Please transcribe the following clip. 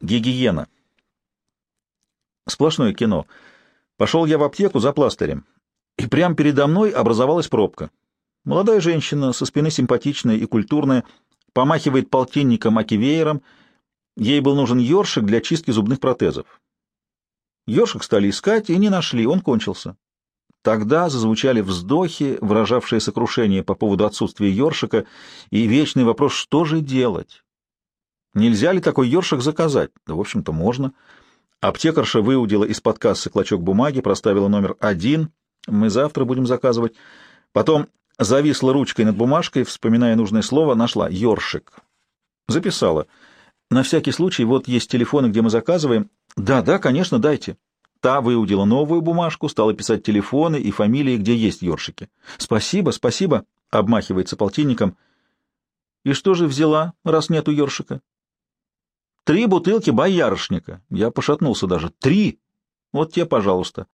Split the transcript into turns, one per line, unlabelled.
Гигиена. Сплошное кино. Пошел я в аптеку за пластырем, и прямо передо мной образовалась пробка. Молодая женщина, со спины симпатичная и культурная, помахивает полтинником акивеером. Ей был нужен ёршик для чистки зубных протезов. Ёршик стали искать и не нашли, он кончился. Тогда зазвучали вздохи, выражавшие сокрушение по поводу отсутствия ёршика, и вечный вопрос, что же делать? Нельзя ли такой ёршик заказать? Да, в общем-то, можно. Аптекарша выудила из-под кассы клочок бумаги, проставила номер один. Мы завтра будем заказывать. Потом зависла ручкой над бумажкой, вспоминая нужное слово, нашла «ёршик». Записала. На всякий случай, вот есть телефоны, где мы заказываем. Да, да, конечно, дайте. Та выудила новую бумажку, стала писать телефоны и фамилии, где есть ёршики. Спасибо, спасибо, обмахивается полтинником. И что же взяла, раз нету ёршика? Три бутылки боярышника. Я пошатнулся даже. Три! Вот те, пожалуйста.